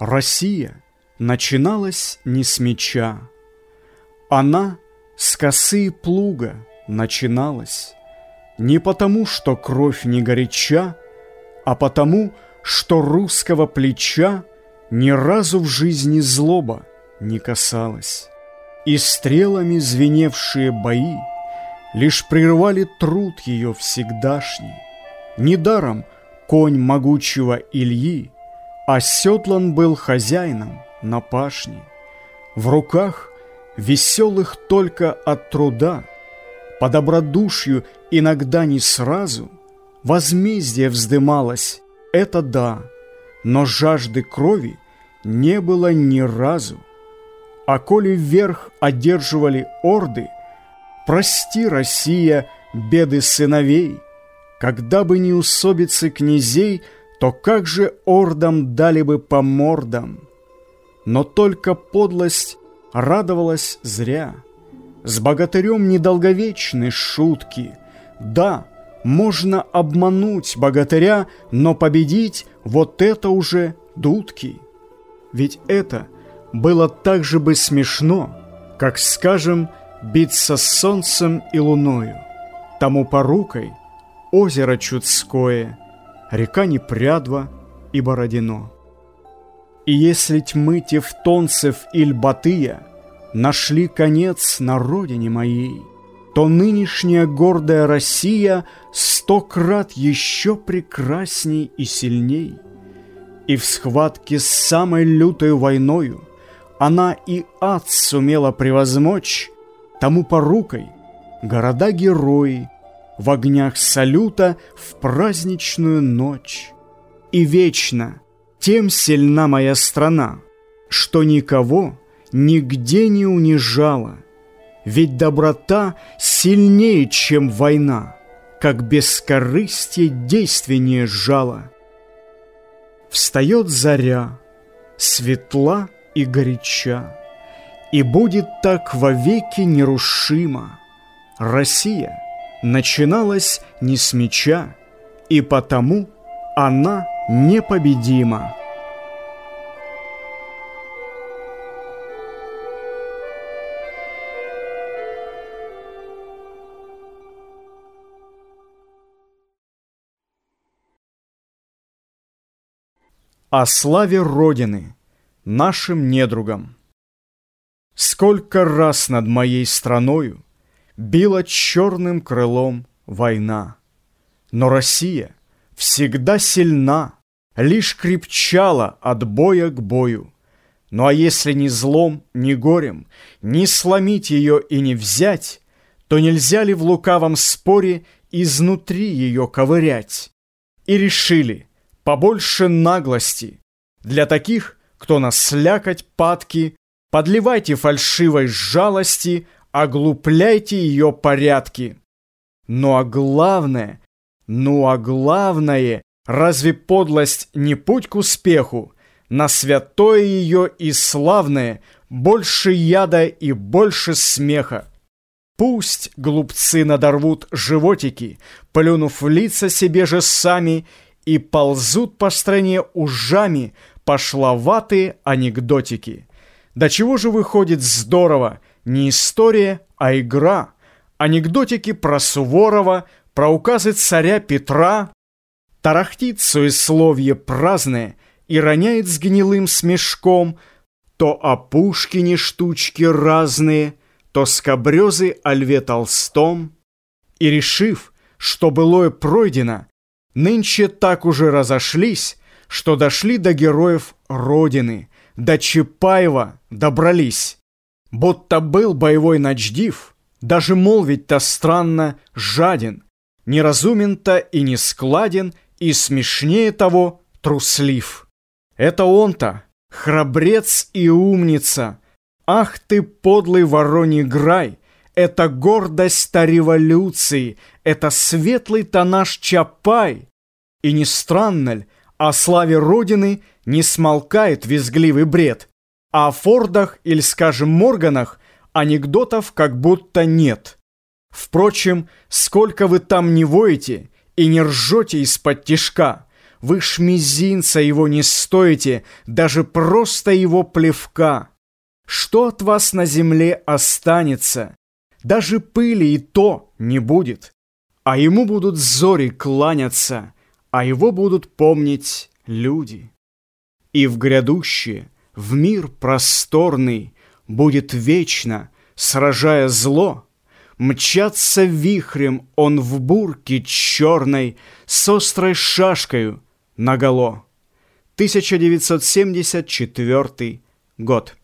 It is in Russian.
Россия начиналась не с меча. Она с косы плуга начиналась. Не потому, что кровь не горяча, а потому, что русского плеча ни разу в жизни злоба не касалась. И стрелами звеневшие бои Лишь прервали труд ее всегдашний. Недаром конь могучего Ильи Оседлан был хозяином на пашне. В руках веселых только от труда, По добродушью иногда не сразу, Возмездие вздымалось, это да, Но жажды крови не было ни разу. А коли вверх одерживали орды, Прости, Россия, беды сыновей, Когда бы не усобицы князей, То как же ордам дали бы по мордам? Но только подлость радовалась зря. С богатырем недолговечны шутки. Да, можно обмануть богатыря, Но победить вот это уже дудки. Ведь это было так же бы смешно, Как, скажем, биться с солнцем и луною. Тому порукой озеро Чудское, река Непрядва и Бородино. И если тьмы тевтонцев и Батыя нашли конец на родине моей, то нынешняя гордая Россия сто крат еще прекрасней и сильней. И в схватке с самой лютой войною она и ад сумела превозмочь, тому порукой города-герои в огнях салюта в праздничную ночь. И вечно тем сильна моя страна, что никого нигде не унижала, ведь доброта сильнее, чем война, как бескорыстие действеннее жало. Встает заря, светла и горяча, и будет так вовеки нерушимо. Россия начиналась не с меча, и потому она непобедима. О славе Родины, нашим недругам. Сколько раз над моей страною Била черным крылом война. Но Россия всегда сильна, Лишь крепчала от боя к бою. Ну а если ни злом, ни горем, Не сломить ее и не взять, То нельзя ли в лукавом споре Изнутри ее ковырять? И решили побольше наглости Для таких, кто на слякоть падки Подливайте фальшивой жалости, оглупляйте ее порядки. Ну а главное, ну а главное, разве подлость не путь к успеху? На святое ее и славное больше яда и больше смеха. Пусть глупцы надорвут животики, плюнув в лица себе же сами, и ползут по стране ужами пошловатые анекдотики. Да чего же выходит здорово? Не история, а игра. Анекдотики про Суворова, про указы царя Петра. Тарахтит суесловие праздное и роняет с гнилым смешком то о Пушкине штучки разные, то скобрезы о Льве Толстом. И решив, что былое пройдено, нынче так уже разошлись, что дошли до героев Родины – до Чапаева добрались. Будто был боевой начдив, даже молвить-то странно жаден, неразумен-то и не складен, и смешнее того труслив. Это он-то, храбрец и умница. Ах ты, подлый вороний грай! Это гордость-то революции, это светлый-то наш Чапай. И не странно ль, о славе Родины не смолкает визгливый бред, о Фордах или, скажем, Морганах анекдотов как будто нет. Впрочем, сколько вы там не воете и не ржете из-под тишка, Вы ж мизинца его не стоите, даже просто его плевка. Что от вас на земле останется? Даже пыли и то не будет. А ему будут зори кланяться, а его будут помнить люди. И в грядущее, в мир просторный, будет вечно, сражая зло, Мчаться вихрем он в бурке черной С острой шашкою наголо. 1974 год.